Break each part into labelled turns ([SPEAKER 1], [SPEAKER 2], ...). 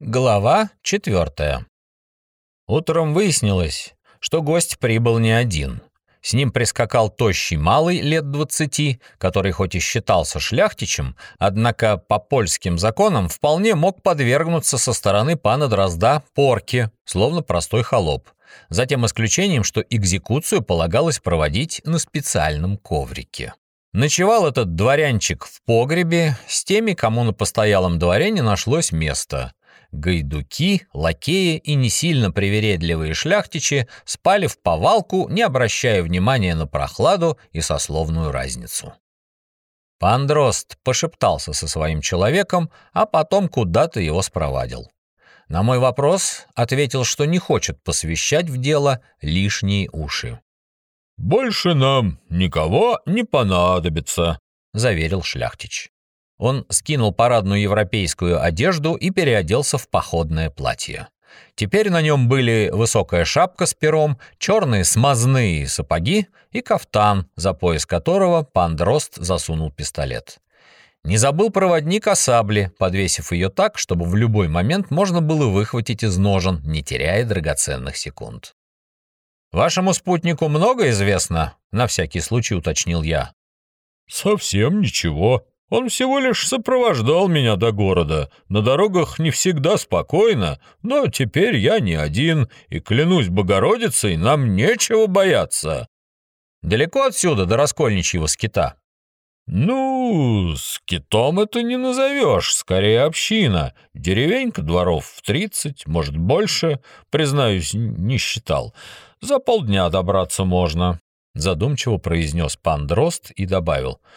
[SPEAKER 1] Глава четвертая. Утром выяснилось, что гость прибыл не один. С ним прискакал тощий малый лет двадцати, который хоть и считался шляхтичем, однако по польским законам вполне мог подвергнуться со стороны пана Дрозда порке, словно простой холоп. За тем исключением, что экзекуцию полагалось проводить на специальном коврике. Ночевал этот дворянчик в погребе с теми, кому на постоялом дворе не нашлось места. Гайдуки, лакеи и не сильно привередливые шляхтичи спали в повалку, не обращая внимания на прохладу и сословную разницу. Пан Дрозд пошептался со своим человеком, а потом куда-то его спровадил. На мой вопрос ответил, что не хочет посвящать в дело лишние уши.
[SPEAKER 2] «Больше нам никого не понадобится», —
[SPEAKER 1] заверил Шляхтич. Он скинул парадную европейскую одежду и переоделся в походное платье. Теперь на нем были высокая шапка с пером, черные смазные сапоги и кафтан, за пояс которого пан Дрозд засунул пистолет. Не забыл проводник о сабле, подвесив ее так, чтобы в любой момент можно было выхватить из ножен, не теряя драгоценных секунд. «Вашему спутнику много известно?» — на всякий случай уточнил я.
[SPEAKER 2] «Совсем ничего», он всего лишь сопровождал меня до города. На дорогах не всегда спокойно, но теперь я не один, и, клянусь Богородицей, нам нечего бояться».
[SPEAKER 1] «Далеко отсюда, до Раскольничьего скита?»
[SPEAKER 2] «Ну, скитом это не назовешь, скорее община. Деревенька дворов в тридцать, может, больше. Признаюсь, не считал. За полдня добраться можно», — задумчиво произнес пан Дрозд и добавил —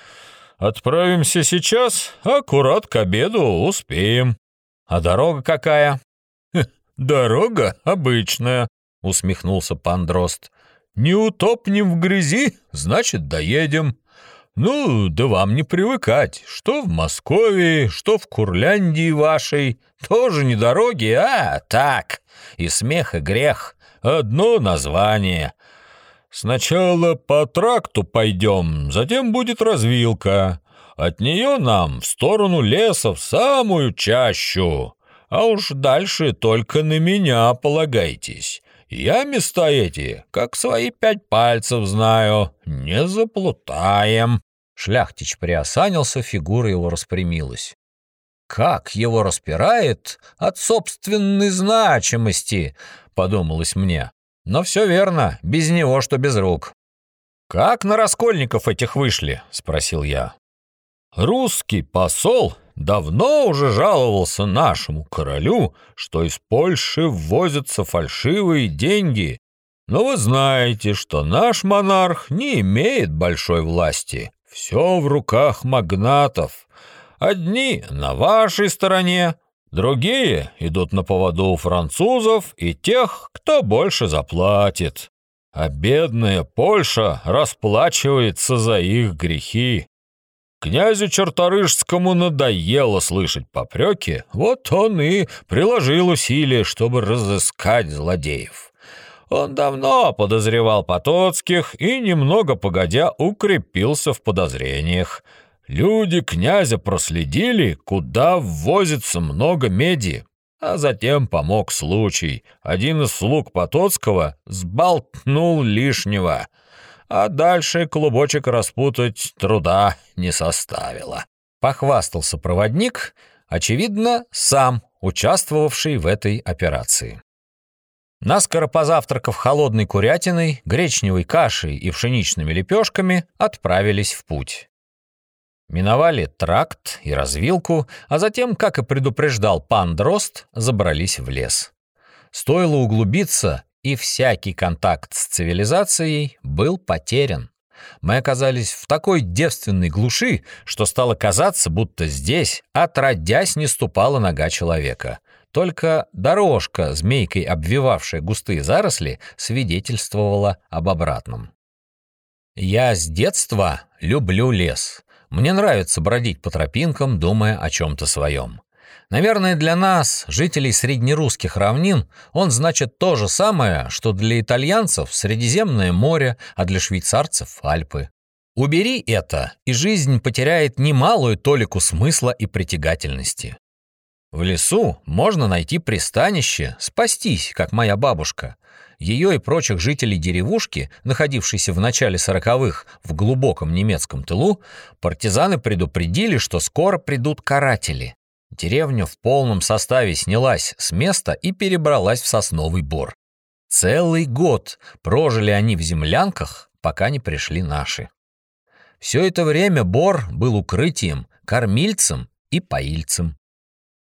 [SPEAKER 2] Отправимся сейчас, аккурат к обеду успеем.
[SPEAKER 1] А дорога какая?
[SPEAKER 2] Дорога обычная, усмехнулся пан Дрозд. Не утопнем в грязи, значит, доедем. Ну, да вам не привыкать. Что в Москве, что в Курляндии вашей. Тоже не дороги, а так. И смех, и грех. Одно название. Сначала по тракту пойдем, затем будет развилка. От нее нам в сторону леса, в самую чащу. А уж дальше только на меня полагайтесь. Я места эти, как свои пять пальцев знаю, не заплутаем».
[SPEAKER 1] Шляхтич приосанился, фигура его распрямилась. «Как его распирает от собственной значимости!» — подумалось мне. Но все верно, без него, что без рук. «Как на раскольников этих вышли?» — спросил я.
[SPEAKER 2] «Русский посол давно уже жаловался нашему королю, что из Польши ввозятся фальшивые деньги. Но вы знаете, что наш монарх не имеет большой власти. Все в руках магнатов. Одни на вашей стороне, Другие идут на поводу у французов и тех, кто больше заплатит. А бедная Польша расплачивается за их грехи. Князю Черторыжскому надоело слышать попреки, вот он и приложил усилия, чтобы разыскать злодеев. Он давно подозревал Потоцких и, немного погодя, укрепился в подозрениях. Люди князя проследили, куда ввозится много меди, а затем помог случай. Один из слуг Потоцкого сболтнул лишнего, а дальше клубочек распутать труда не составило.
[SPEAKER 1] Похвастался проводник, очевидно, сам участвовавший в этой операции. Наскоро позавтракав холодной курятиной, гречневой кашей и пшеничными лепешками, отправились в путь. Миновали тракт и развилку, а затем, как и предупреждал пан Дрозд, забрались в лес. Стоило углубиться, и всякий контакт с цивилизацией был потерян. Мы оказались в такой девственной глуши, что стало казаться, будто здесь, отродясь, не ступала нога человека. Только дорожка, змейкой обвивавшая густые заросли, свидетельствовала об обратном. Я с детства люблю лес. Мне нравится бродить по тропинкам, думая о чем-то своем. Наверное, для нас, жителей среднерусских равнин, он значит то же самое, что для итальянцев Средиземное море, а для швейцарцев Альпы. Убери это, и жизнь потеряет немалую толику смысла и притягательности. В лесу можно найти пристанище, спастись, как моя бабушка. Ее и прочих жителей деревушки, находившейся в начале сороковых в глубоком немецком тылу, партизаны предупредили, что скоро придут каратели. Деревня в полном составе снялась с места и перебралась в сосновый бор. Целый год прожили они в землянках, пока не пришли наши. Все это время бор был укрытием, кормильцем и поильцем.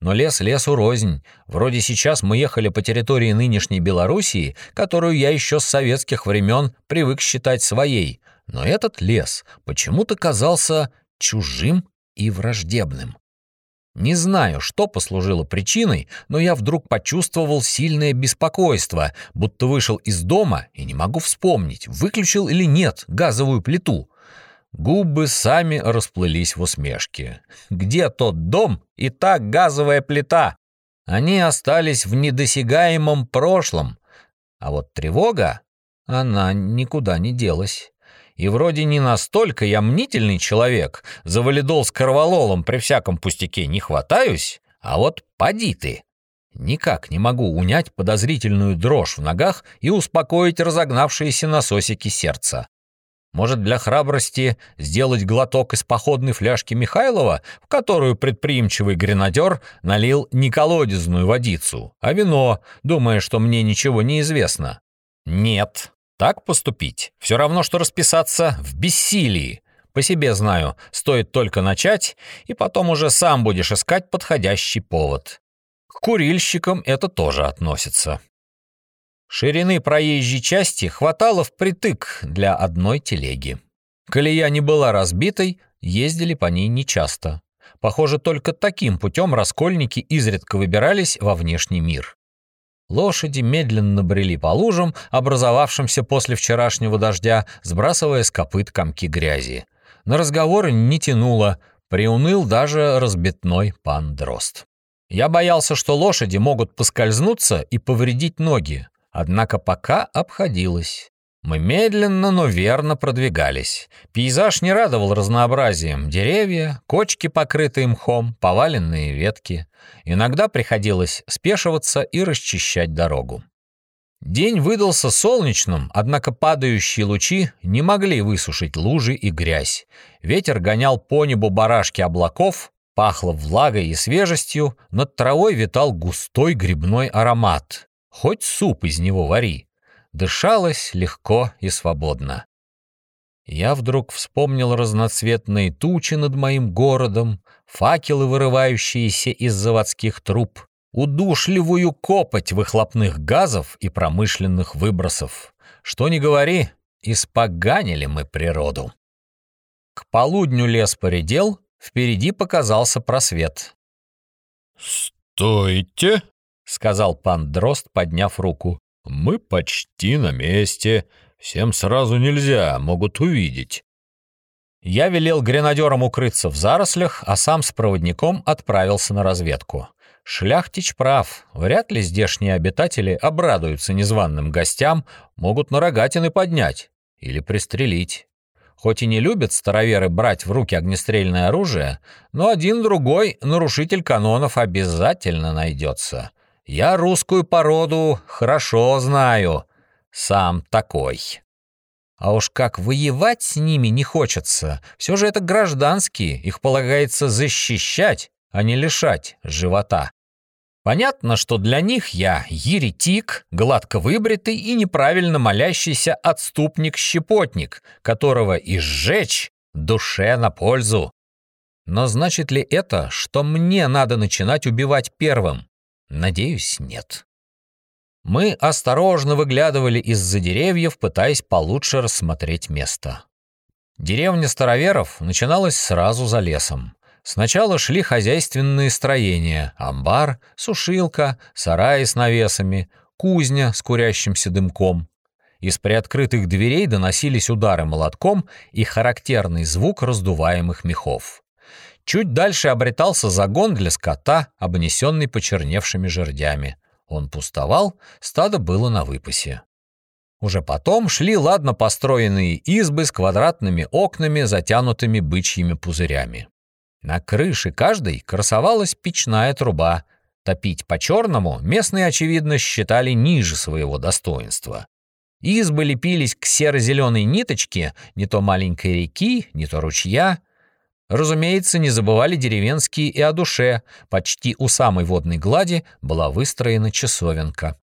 [SPEAKER 1] Но лес лесу рознь. Вроде сейчас мы ехали по территории нынешней Белоруссии, которую я еще с советских времен привык считать своей. Но этот лес почему-то казался чужим и враждебным. Не знаю, что послужило причиной, но я вдруг почувствовал сильное беспокойство, будто вышел из дома и не могу вспомнить, выключил или нет газовую плиту. Губы сами расплылись в усмешке. Где тот дом и та газовая плита? Они остались в недосягаемом прошлом. А вот тревога, она никуда не делась. И вроде не настолько я мнительный человек, за валидол с корвалолом при всяком пустяке не хватаюсь, а вот поди ты. Никак не могу унять подозрительную дрожь в ногах и успокоить разогнавшиеся насосики сердца. Может, для храбрости сделать глоток из походной фляжки Михайлова, в которую предприимчивый гренадер налил не колодезную водицу, а вино, думая, что мне ничего не известно? Нет. Так поступить все равно, что расписаться в бессилии. По себе знаю, стоит только начать, и потом уже сам будешь искать подходящий повод. К курильщикам это тоже относится. Ширины проезжей части хватало впритык для одной телеги. Колея не была разбитой, ездили по ней нечасто. Похоже, только таким путем раскольники изредка выбирались во внешний мир. Лошади медленно брели по лужам, образовавшимся после вчерашнего дождя, сбрасывая с копыт комки грязи. На разговоры не тянуло, приуныл даже разбитной пан Дрозд. Я боялся, что лошади могут поскользнуться и повредить ноги, Однако пока обходилось. Мы медленно, но верно продвигались. Пейзаж не радовал разнообразием. Деревья, кочки, покрытые мхом, поваленные ветки. Иногда приходилось спешиваться и расчищать дорогу. День выдался солнечным, однако падающие лучи не могли высушить лужи и грязь. Ветер гонял по небу барашки облаков, пахло влагой и свежестью, над травой витал густой грибной аромат хоть суп из него вари. Дышалось легко и свободно. Я вдруг вспомнил разноцветные тучи над моим городом, факелы, вырывающиеся из заводских труб, удушливую копоть выхлопных газов и промышленных выбросов. Что ни говори, испоганили мы природу. К полудню лес поредел, впереди показался просвет.
[SPEAKER 2] «Стойте!»
[SPEAKER 1] — сказал пан Дрозд, подняв руку.
[SPEAKER 2] «Мы почти на месте. Всем сразу нельзя, могут увидеть».
[SPEAKER 1] Я велел гренадерам укрыться в зарослях, а сам с проводником отправился на разведку. Шляхтич прав, вряд ли здешние обитатели обрадуются незваным гостям, могут на рогатины поднять или пристрелить. Хоть и не любят староверы брать в руки огнестрельное оружие, но один-другой нарушитель канонов обязательно найдется. Я русскую породу хорошо знаю, сам такой. А уж как воевать с ними не хочется, все же это гражданские, их полагается защищать, а не лишать живота. Понятно, что для них я еретик, гладко выбритый и неправильно молящийся отступник-щепотник, которого и сжечь душе на пользу. Но значит ли это, что мне надо начинать убивать первым? Надеюсь, нет. Мы осторожно выглядывали из-за деревьев, пытаясь получше рассмотреть место. Деревня староверов начиналась сразу за лесом. Сначала шли хозяйственные строения, амбар, сушилка, сараи с навесами, кузня с курящимся дымком. Из приоткрытых дверей доносились удары молотком и характерный звук раздуваемых мехов. Чуть дальше обретался загон для скота, обнесенный почерневшими жердями. Он пустовал, стадо было на выпасе. Уже потом шли ладно построенные избы с квадратными окнами, затянутыми бычьими пузырями. На крыше каждой красовалась печная труба. Топить по-черному местные, очевидно, считали ниже своего достоинства. Избы лепились к серо-зеленой ниточке не то маленькой реки, не то ручья. Разумеется, не забывали деревенские и о душе. Почти у самой водной глади была выстроена часовенка.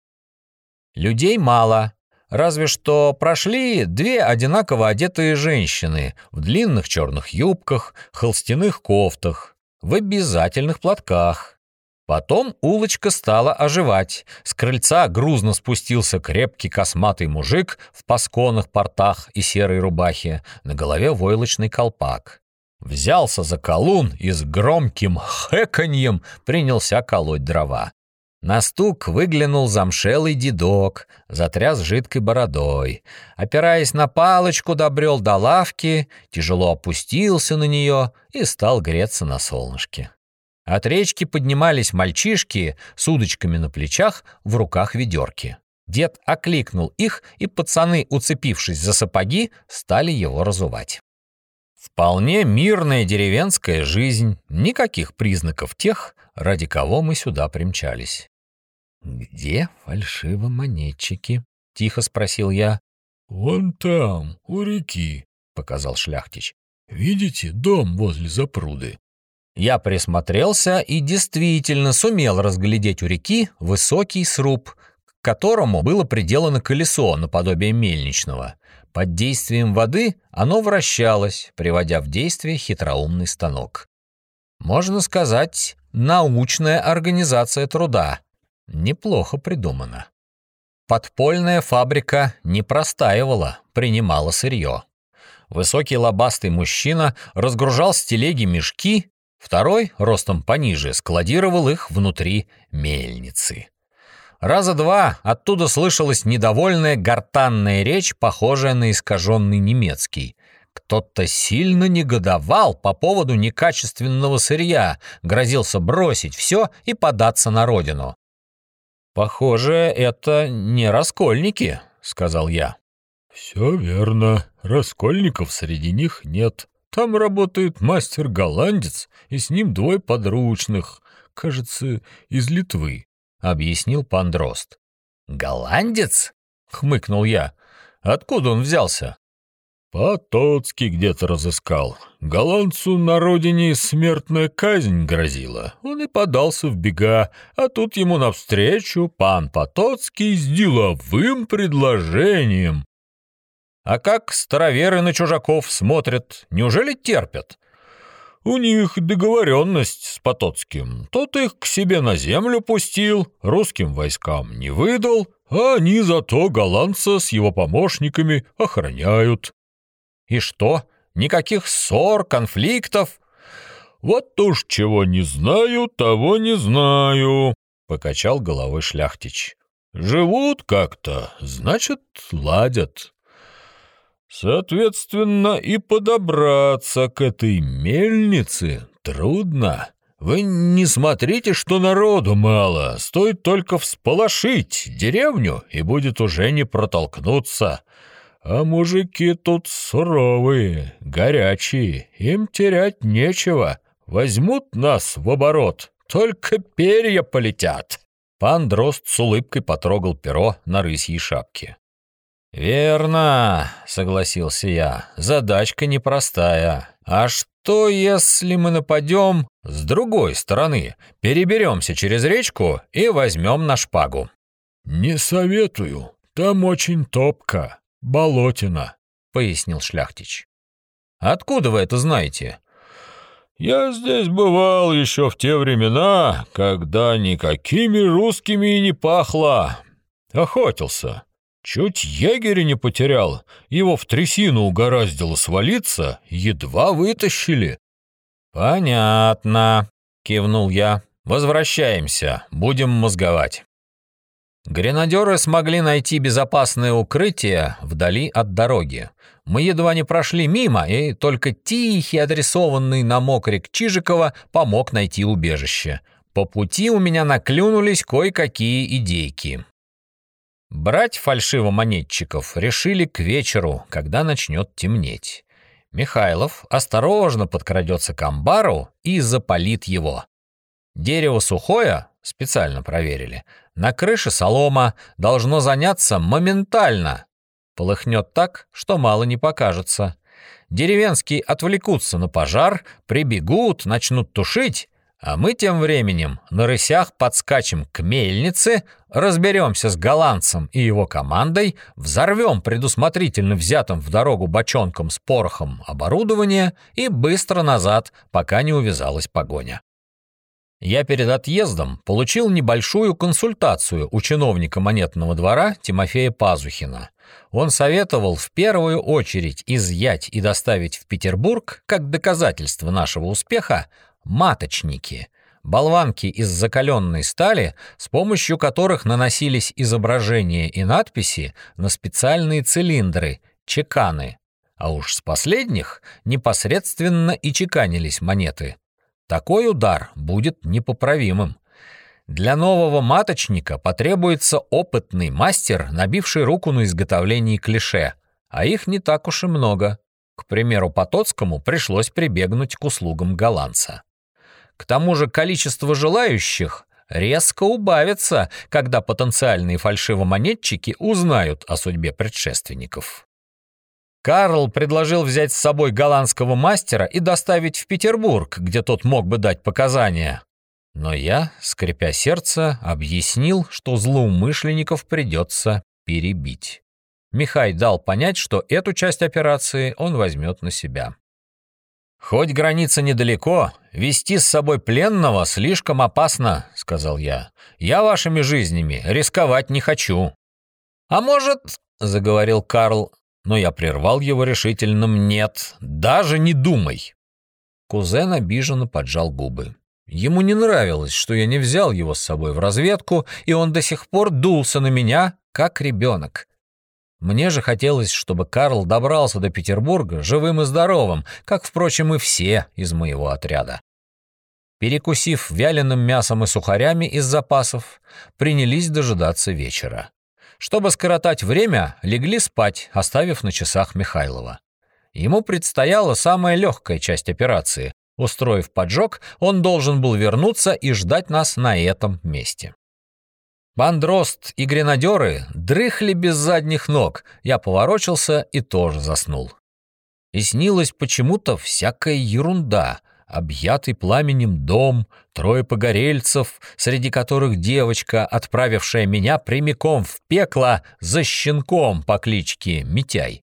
[SPEAKER 1] Людей мало, разве что прошли две одинаково одетые женщины в длинных черных юбках, холстяных кофтах, в обязательных платках. Потом улочка стала оживать. С крыльца грузно спустился крепкий косматый мужик в пасконных портах и серой рубахе, на голове войлочный колпак. Взялся за колун и с громким хэканьем принялся колоть дрова. На стук выглянул замшелый дедок, затряс жидкой бородой. Опираясь на палочку, добрел до лавки, тяжело опустился на нее и стал греться на солнышке. От речки поднимались мальчишки с удочками на плечах, в руках ведерки. Дед окликнул их, и пацаны, уцепившись за сапоги, стали его разувать. Вполне мирная деревенская жизнь, никаких признаков тех, ради кого мы сюда примчались. «Где фальшивомонетчики?» — тихо спросил я.
[SPEAKER 2] «Вон там, у реки», — показал шляхтич. «Видите дом возле запруды?»
[SPEAKER 1] Я присмотрелся и действительно сумел разглядеть у реки высокий сруб, к которому было приделано колесо наподобие мельничного. Под действием воды оно вращалось, приводя в действие хитроумный станок. Можно сказать, научная организация труда. Неплохо придумано. Подпольная фабрика не простаивала, принимала сырье. Высокий лобастый мужчина разгружал с телеги мешки Второй, ростом пониже, складировал их внутри мельницы. Раза два оттуда слышалась недовольная гортанная речь, похожая на искаженный немецкий. Кто-то сильно негодовал по поводу некачественного сырья, грозился бросить все и податься на родину. «Похоже, это не раскольники», — сказал я.
[SPEAKER 2] «Все верно. Раскольников среди них нет. Там работает мастер-голландец, и с ним двое подручных, кажется, из Литвы», — объяснил пан Дрозд.
[SPEAKER 1] «Голландец?» — хмыкнул я. «Откуда он взялся?»
[SPEAKER 2] Потоцкий где-то разыскал. Голландцу на родине смертная казнь грозила. Он и подался в бега, а тут ему навстречу пан Потоцкий с деловым предложением.
[SPEAKER 1] А как староверы на чужаков смотрят, неужели терпят?
[SPEAKER 2] У них договоренность с Потоцким. Тот их к себе на землю пустил, русским войскам не выдал, а они зато голландца с его помощниками охраняют.
[SPEAKER 1] И что, никаких ссор, конфликтов?
[SPEAKER 2] Вот уж чего не знаю, того не знаю, покачал головой шляхтич. Живут как-то, значит, ладят. Соответственно, и подобраться к этой мельнице трудно. Вы не смотрите, что народу мало, стоит только всполошить деревню, и будет уже не протолкнуться. А мужики тут суровые, горячие, им терять нечего. Возьмут нас в оборот, только перья полетят.
[SPEAKER 1] Пан Дрозд с улыбкой потрогал перо на рысьей шапке. «Верно», — согласился я, — «задачка непростая. А что, если мы нападем с другой стороны, переберемся через речку и возьмем на шпагу?»
[SPEAKER 2] «Не советую. Там очень топко, болотина», — пояснил Шляхтич.
[SPEAKER 1] «Откуда вы это знаете?»
[SPEAKER 2] «Я здесь бывал еще в те времена, когда никакими русскими и не пахло. Охотился». Чуть егеря не потерял, его в трясину угораздило свалиться, едва вытащили.
[SPEAKER 1] «Понятно», — кивнул я. «Возвращаемся, будем мозговать». Гренадеры смогли найти безопасное укрытие вдали от дороги. Мы едва не прошли мимо, и только тихий, адресованный на мокрик Чижикова, помог найти убежище. По пути у меня наклюнулись кое-какие идейки. Брать фальшивомонетчиков решили к вечеру, когда начнет темнеть. Михайлов осторожно подкрадется к амбару и запалит его. Дерево сухое, специально проверили, на крыше солома должно заняться моментально. Полыхнет так, что мало не покажется. Деревенские отвлекутся на пожар, прибегут, начнут тушить, а мы тем временем на рысях подскачем к мельнице, разберемся с голландцем и его командой, взорвем предусмотрительно взятым в дорогу бочонком с порохом оборудование и быстро назад, пока не увязалась погоня. Я перед отъездом получил небольшую консультацию у чиновника монетного двора Тимофея Пазухина. Он советовал в первую очередь изъять и доставить в Петербург, как доказательство нашего успеха, маточники, болванки из закаленной стали, с помощью которых наносились изображения и надписи на специальные цилиндры, чеканы, а уж с последних непосредственно и чеканились монеты. Такой удар будет непоправимым. Для нового маточника потребуется опытный мастер, набивший руку на изготовлении клише, а их не так уж и много. К примеру, Потоцкому пришлось прибегнуть к услугам голландца. К тому же количество желающих резко убавится, когда потенциальные фальшивомонетчики узнают о судьбе предшественников. Карл предложил взять с собой голландского мастера и доставить в Петербург, где тот мог бы дать показания. Но я, скрипя сердце, объяснил, что злоумышленников придется перебить. Михай дал понять, что эту часть операции он возьмет на себя. «Хоть граница недалеко, вести с собой пленного слишком опасно», — сказал я. «Я вашими жизнями рисковать не хочу». «А может, — заговорил Карл, но я прервал его решительным «нет, даже не думай». Кузен обиженно поджал губы. Ему не нравилось, что я не взял его с собой в разведку, и он до сих пор дулся на меня, как ребенок. Мне же хотелось, чтобы Карл добрался до Петербурга живым и здоровым, как, впрочем, и все из моего отряда. Перекусив вяленым мясом и сухарями из запасов, принялись дожидаться вечера. Чтобы скоротать время, легли спать, оставив на часах Михайлова. Ему предстояла самая легкая часть операции. Устроив поджог, он должен был вернуться и ждать нас на этом месте. Бандрост и гренадеры дрыхли без задних ног, я поворочился и тоже заснул. И снилась почему-то всякая ерунда. Объятый пламенем дом, трое погорельцев, среди которых девочка, отправившая меня прямиком в пекло за щенком по кличке Митяй.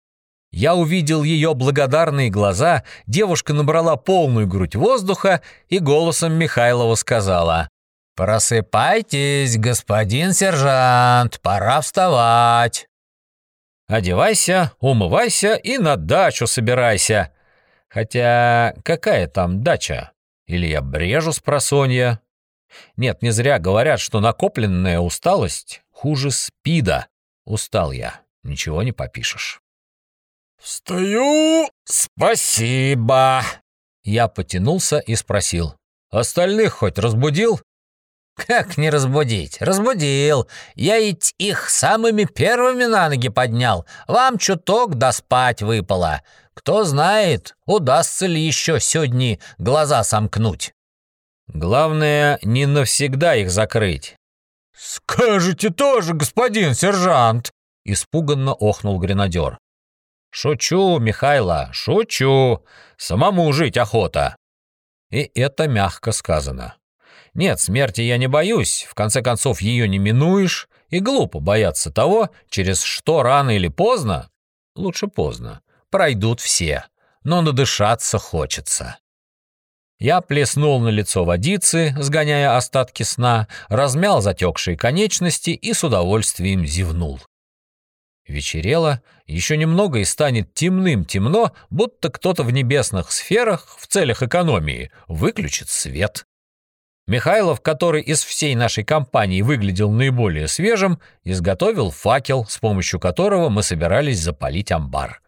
[SPEAKER 1] Я увидел ее благодарные глаза, девушка набрала полную грудь воздуха и голосом Михайлова сказала «Просыпайтесь, господин сержант, пора вставать». «Одевайся, умывайся и на дачу собирайся». Хотя какая там дача? Или я брежу с просонья? Нет, не зря говорят, что накопленная усталость хуже спида. Устал я, ничего не попишешь.
[SPEAKER 2] «Встаю! Спасибо!»
[SPEAKER 1] Я потянулся и спросил. «Остальных хоть разбудил?»
[SPEAKER 3] «Как не разбудить? Разбудил. Я ведь их самыми первыми на ноги поднял. Вам чуток доспать выпало. Кто знает, удастся ли еще сегодня глаза сомкнуть».
[SPEAKER 1] «Главное, не навсегда их закрыть».
[SPEAKER 2] «Скажете тоже, господин сержант!»
[SPEAKER 1] — испуганно охнул гренадер. «Шучу, Михайло, шучу. Самому жить охота». И это мягко сказано. Нет, смерти я не боюсь, в конце концов ее не минуешь, и глупо бояться того, через что рано или поздно, лучше поздно, пройдут все, но надышаться хочется. Я плеснул на лицо водицы, сгоняя остатки сна, размял затекшие конечности и с удовольствием зевнул. Вечерело, еще немного и станет темным-темно, будто кто-то в небесных сферах в целях экономии выключит свет. Михайлов, который из всей нашей компании выглядел наиболее свежим, изготовил факел, с помощью которого мы собирались запалить амбар.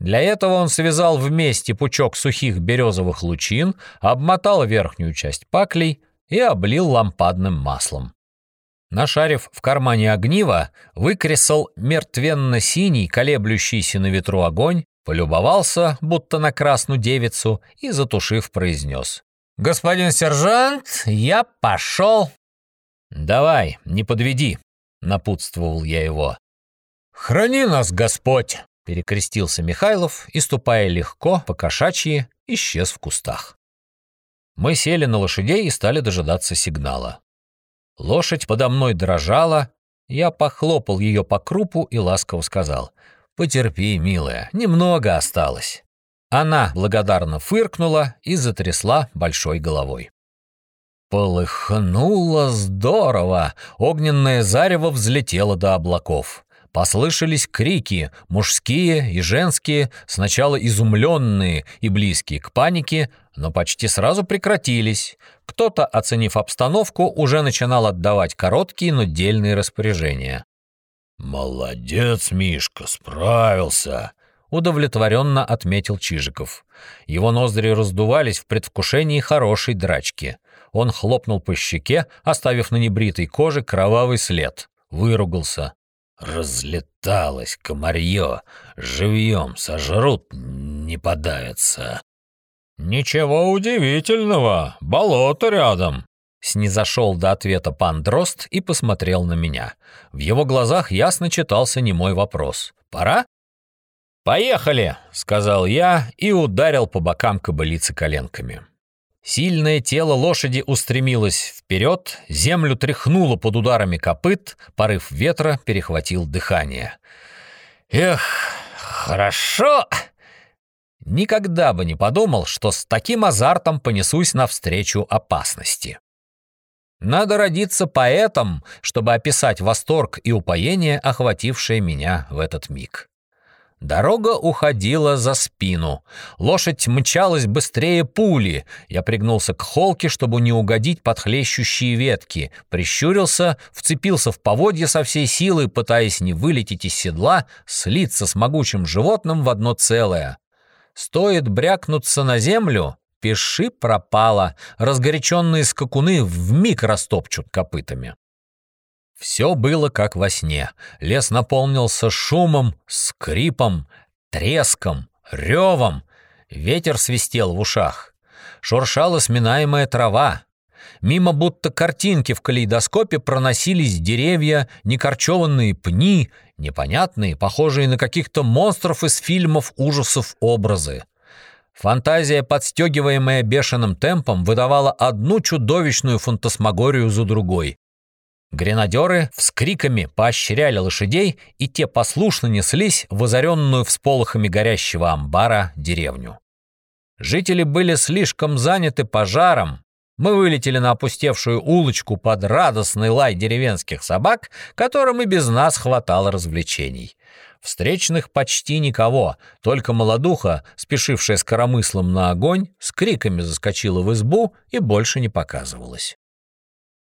[SPEAKER 1] Для этого он связал вместе пучок сухих березовых лучин, обмотал верхнюю часть паклей и облил лампадным маслом. Нашарив в кармане огнива, выкресал мертвенно-синий, колеблющийся на ветру огонь, полюбовался, будто на красную девицу, и, затушив, произнес.
[SPEAKER 3] «Господин сержант, я пошел».
[SPEAKER 1] «Давай, не подведи», — напутствовал я его.
[SPEAKER 3] «Храни нас, Господь!»
[SPEAKER 1] — перекрестился Михайлов и, ступая легко, по кошачьи, исчез в кустах. Мы сели на лошадей и стали дожидаться сигнала. Лошадь подо мной дрожала, я похлопал ее по крупу и ласково сказал, «Потерпи, милая, немного осталось». Она благодарно фыркнула и затрясла большой головой. Полыхнуло здорово, огненное зарево взлетело до облаков. Послышались крики, мужские и женские, сначала изумленные и близкие к панике, но почти сразу прекратились. Кто-то, оценив обстановку, уже начинал отдавать короткие, но дельные распоряжения.
[SPEAKER 2] «Молодец, Мишка, справился!»
[SPEAKER 1] — удовлетворенно отметил Чижиков. Его ноздри раздувались в предвкушении хорошей драчки. Он хлопнул по щеке, оставив на небритой коже кровавый след. Выругался.
[SPEAKER 2] Разлеталось комарье, живьем сожрут, не подавится.
[SPEAKER 1] «Ничего удивительного, болото рядом», Снизошел до ответа пан Дрозд и посмотрел на меня. В его глазах ясно читался немой вопрос. «Пора?» «Поехали!» — сказал я и ударил по бокам кобылицы коленками. Сильное тело лошади устремилось вперед, землю тряхнуло под ударами копыт, порыв ветра перехватил дыхание. «Эх, хорошо!» Никогда бы не подумал, что с таким азартом понесусь навстречу опасности. Надо родиться поэтом, чтобы описать восторг и упоение, охватившее меня в этот миг. Дорога уходила за спину. Лошадь мчалась быстрее пули. Я пригнулся к холке, чтобы не угодить под хлещущие ветки. Прищурился, вцепился в поводья со всей силы, пытаясь не вылететь из седла, слиться с могучим животным в одно целое. Стоит брякнуться на землю, пиши пропало. Разгоряченные скакуны вмиг растопчут копытами. Все было как во сне. Лес наполнился шумом, скрипом, треском, ревом. Ветер свистел в ушах. Шуршала сминаемая трава. Мимо будто картинки в калейдоскопе проносились деревья, некорчеванные пни, непонятные, похожие на каких-то монстров из фильмов ужасов образы. Фантазия, подстегиваемая бешеным темпом, выдавала одну чудовищную фантасмагорию за другой. Гренадеры вскриками поощряли лошадей, и те послушно неслись в озаренную всполохами горящего амбара деревню. Жители были слишком заняты пожаром. Мы вылетели на опустевшую улочку под радостный лай деревенских собак, которым и без нас хватало развлечений. Встречных почти никого, только молодуха, спешившая с коромыслом на огонь, с криками заскочила в избу и больше не показывалась.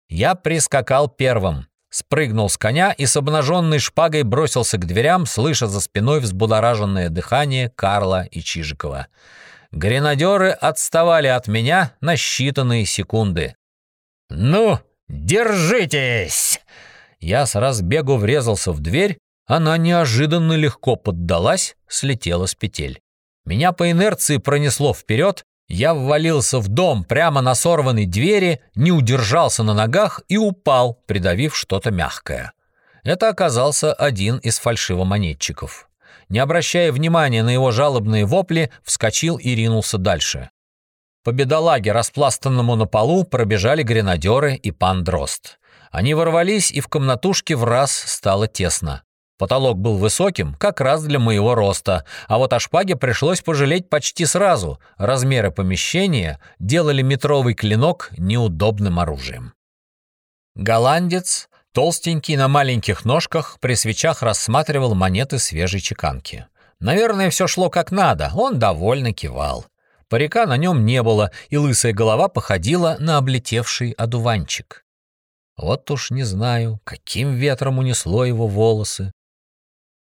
[SPEAKER 1] Я прискакал первым, спрыгнул с коня и с обнаженной шпагой бросился к дверям, слыша за спиной взбудораженное дыхание Карла и Чижикова. Гренадеры отставали от меня на считанные секунды. «Ну, держитесь!» Я с разбегу врезался в дверь, она неожиданно легко поддалась, слетела с петель. Меня по инерции пронесло вперед, я ввалился в дом прямо на сорванной двери, не удержался на ногах и упал, придавив что-то мягкое. Это оказался один из фальшивомонетчиков. Не обращая внимания на его жалобные вопли, вскочил и ринулся дальше. По бедолаге, распластанному на полу, пробежали гренадеры и пан Дрозд. Они ворвались, и в комнатушке в раз стало тесно. Потолок был высоким, как раз для моего роста, а вот о шпаге пришлось пожалеть почти сразу. Размеры помещения делали метровый клинок неудобным оружием. Голландец, толстенький на маленьких ножках, при свечах рассматривал монеты свежей чеканки. Наверное, все шло как надо, он довольно кивал. Парика на нем не было, и лысая голова походила на облетевший одуванчик. Вот уж не знаю, каким ветром унесло его волосы.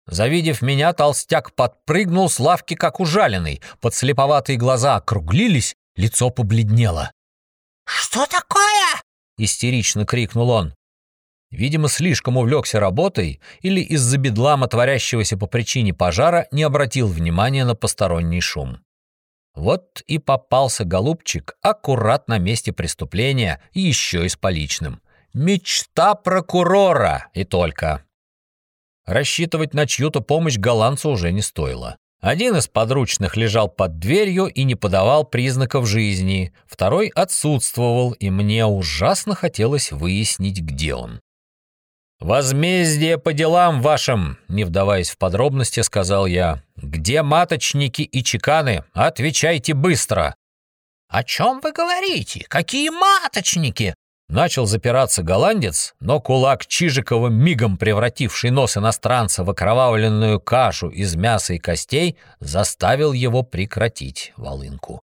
[SPEAKER 1] Завидев меня, толстяк подпрыгнул с лавки, как ужаленный. Подслеповатые глаза округлились, лицо побледнело.
[SPEAKER 4] «Что такое?»
[SPEAKER 1] — истерично крикнул он. Видимо, слишком увлекся работой или из-за бедлама, творящегося по причине пожара, не обратил внимания на посторонний шум. Вот и попался голубчик аккурат на месте преступления, еще и с поличным. Мечта прокурора и только. Рассчитывать на чью-то помощь голландцу уже не стоило. Один из подручных лежал под дверью и не подавал признаков жизни, второй отсутствовал, и мне ужасно хотелось выяснить, где он. «Возмездие по делам вашим!» — не вдаваясь в подробности, сказал я. «Где маточники и чеканы? Отвечайте быстро!»
[SPEAKER 3] «О чем вы говорите? Какие маточники?»
[SPEAKER 1] Начал запираться голландец, но кулак Чижикова, мигом превративший нос иностранца в окровавленную кашу из мяса и костей, заставил его прекратить волынку.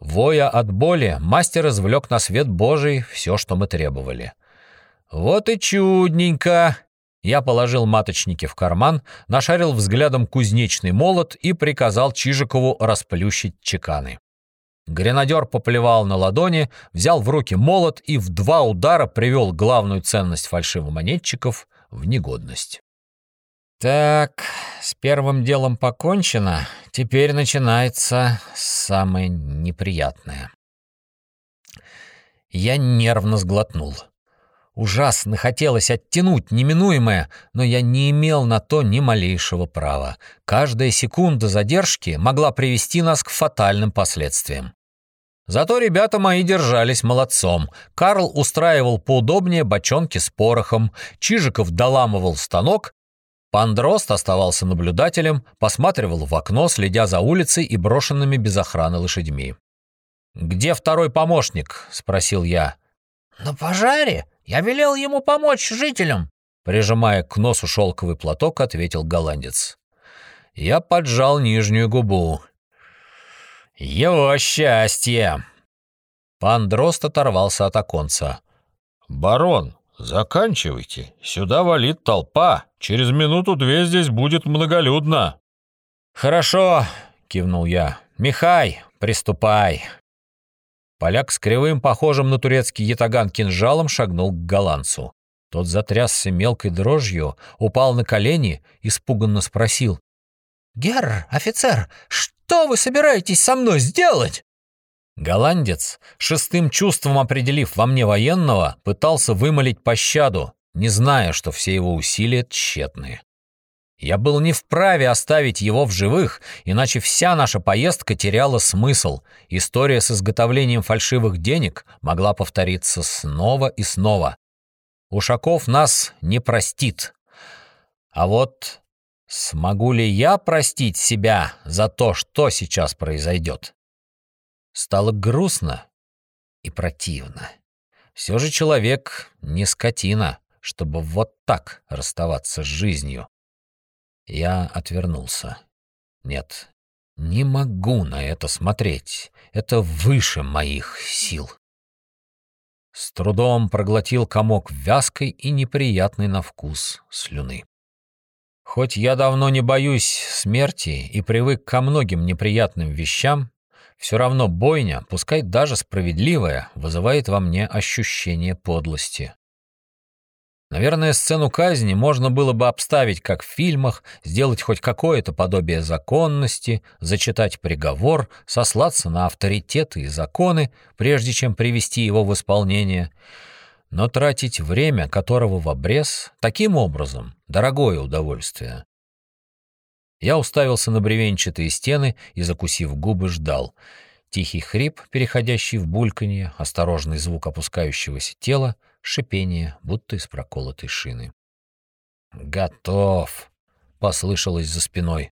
[SPEAKER 1] Воя от боли, мастер извлек на свет Божий все, что мы требовали. «Вот и чудненько!» Я положил маточники в карман, нашарил взглядом кузнечный молот и приказал Чижикову расплющить чеканы. Гренадер поплевал на ладони, взял в руки молот и в два удара привел главную ценность фальшивомонетчиков в негодность. «Так, с первым делом покончено, теперь начинается самое неприятное». Я нервно сглотнул. Ужасно хотелось оттянуть неминуемое, но я не имел на то ни малейшего права. Каждая секунда задержки могла привести нас к фатальным последствиям. Зато ребята мои держались молодцом. Карл устраивал поудобнее бочонки с порохом, Чижиков доламывал станок, Пандрост оставался наблюдателем, посматривал в окно, следя за улицей и брошенными без охраны лошадьми. «Где второй помощник?» — спросил я.
[SPEAKER 3] «На пожаре. Я велел ему помочь жителям», —
[SPEAKER 1] прижимая к носу шелковый платок, ответил голландец. Я поджал нижнюю губу. «Его счастье!» Пан Дрозд оторвался от оконца.
[SPEAKER 2] «Барон, заканчивайте. Сюда валит толпа. Через минуту-две здесь будет многолюдно».
[SPEAKER 1] «Хорошо», — кивнул я. «Михай, приступай». Поляк с кривым, похожим на турецкий ятаган кинжалом шагнул к голландцу. Тот затрясся мелкой дрожью, упал на колени, испуганно спросил.
[SPEAKER 3] «Герр, офицер, что вы собираетесь со мной сделать?»
[SPEAKER 1] Голландец, шестым чувством определив во мне военного, пытался вымолить пощаду, не зная, что все его усилия тщетны. Я был не вправе оставить его в живых, иначе вся наша поездка теряла смысл. История с изготовлением фальшивых денег могла повториться снова и снова. Ушаков нас не простит. А вот Смогу ли я простить себя за то, что сейчас произойдет? Стало грустно и противно. Все же человек не скотина, чтобы вот так расставаться с жизнью. Я отвернулся. Нет, не могу на это смотреть. Это выше моих сил. С трудом проглотил комок вязкой и неприятной на вкус слюны. Хоть я давно не боюсь смерти и привык ко многим неприятным вещам, все равно бойня, пускай даже справедливая, вызывает во мне ощущение подлости. Наверное, сцену казни можно было бы обставить, как в фильмах, сделать хоть какое-то подобие законности, зачитать приговор, сослаться на авторитеты и законы, прежде чем привести его в исполнение — но тратить время, которого в обрез, таким образом — дорогое удовольствие. Я уставился на бревенчатые стены и, закусив губы, ждал. Тихий хрип, переходящий в бульканье, осторожный звук опускающегося тела, шипение, будто из проколотой шины. «Готов!» — послышалось за спиной.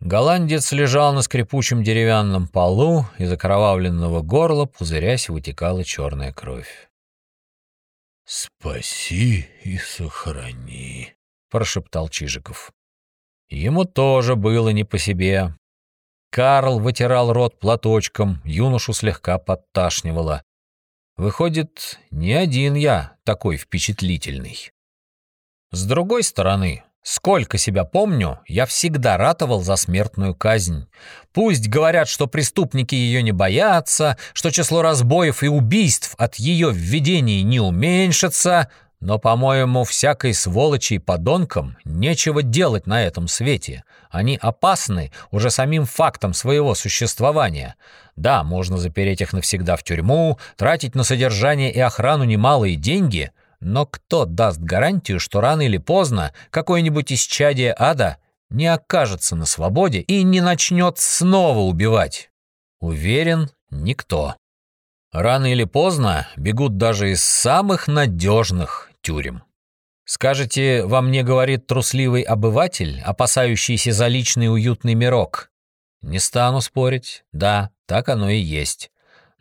[SPEAKER 1] Голландец лежал на скрипучем деревянном полу, из окровавленного горла, пузырясь, вытекала черная кровь.
[SPEAKER 2] «Спаси и сохрани», — прошептал Чижиков.
[SPEAKER 1] Ему тоже было не по себе. Карл вытирал рот платочком, юношу слегка подташнивало. Выходит, не один я такой впечатлительный. С другой стороны, Сколько себя помню, я всегда ратовал за смертную казнь. Пусть говорят, что преступники ее не боятся, что число разбоев и убийств от ее введения не уменьшится, Но, по-моему, всякой сволочи и подонкам нечего делать на этом свете. Они опасны уже самим фактом своего существования. Да, можно запереть их навсегда в тюрьму, тратить на содержание и охрану немалые деньги, но кто даст гарантию, что рано или поздно какое-нибудь исчадие ада не окажется на свободе и не начнет снова убивать? Уверен, никто. Рано или поздно бегут даже из самых надежных тюрем. Скажете, во мне говорит трусливый обыватель, опасающийся за личный уютный мирок? Не стану спорить. Да, так оно и есть.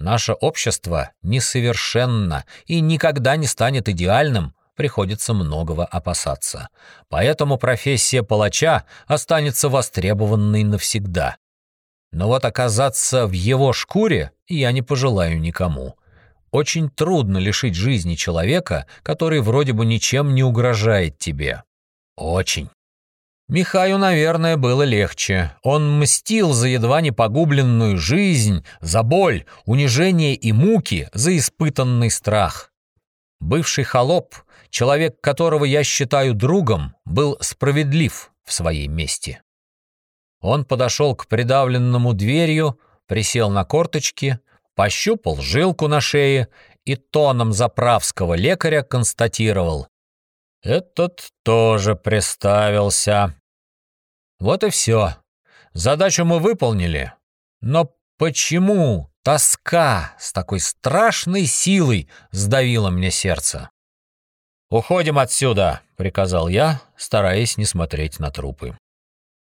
[SPEAKER 1] Наше общество несовершенно и никогда не станет идеальным, приходится многого опасаться. Поэтому профессия палача останется востребованной навсегда. Но вот оказаться в его шкуре я не пожелаю никому. Очень трудно лишить жизни человека, который вроде бы ничем не угрожает тебе. Очень. Михаю, наверное, было легче. Он мстил за едва не погубленную жизнь, за боль, унижение и муки, за испытанный страх. Бывший холоп, человек, которого я считаю другом, был справедлив в своей мести. Он подошел к придавленному дверью, присел на корточки, пощупал жилку на шее и тоном заправского лекаря констатировал. «Этот тоже приставился». Вот и все. Задачу мы выполнили. Но почему тоска с такой страшной силой сдавила мне сердце? «Уходим отсюда», — приказал я, стараясь не смотреть на трупы.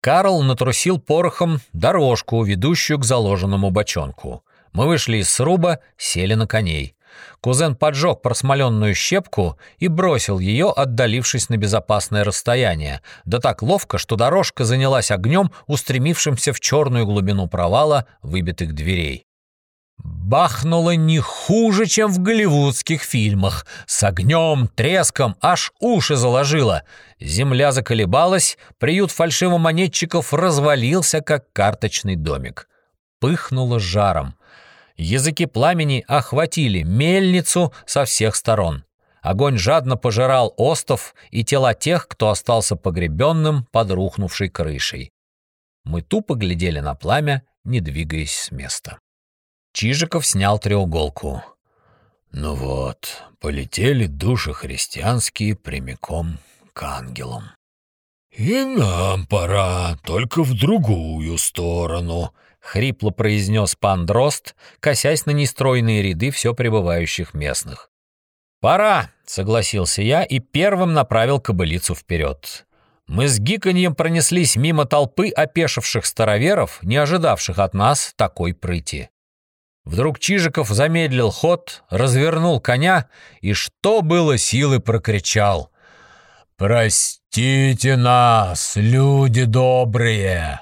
[SPEAKER 1] Карл натрусил порохом дорожку, ведущую к заложенному бочонку. Мы вышли из сруба, сели на коней. Кузен поджег просмоленную щепку и бросил ее, отдалившись на безопасное расстояние, да так ловко, что дорожка занялась огнем, устремившимся в черную глубину провала выбитых дверей. Бахнуло не хуже, чем в голливудских фильмах. С огнем, треском, аж уши заложило. Земля заколебалась, приют фальшивомонетчиков развалился, как карточный домик. Пыхнуло жаром. Языки пламени охватили мельницу со всех сторон. Огонь жадно пожирал остов и тела тех, кто остался погребенным под рухнувшей крышей. Мы тупо глядели на пламя, не двигаясь с места. Чижиков снял треуголку. «Ну вот, полетели души христианские прямиком к ангелам».
[SPEAKER 2] «И нам пора, только в другую сторону», —
[SPEAKER 1] хрипло произнес пан Дрозд, косясь на нестройные ряды все пребывающих местных. «Пора», — согласился я и первым направил кобылицу вперед. Мы с гиканьем пронеслись мимо толпы опешивших староверов, не ожидавших от нас такой прыти. Вдруг Чижиков замедлил ход, развернул коня и, что было силы, прокричал. «Простите нас, люди добрые!»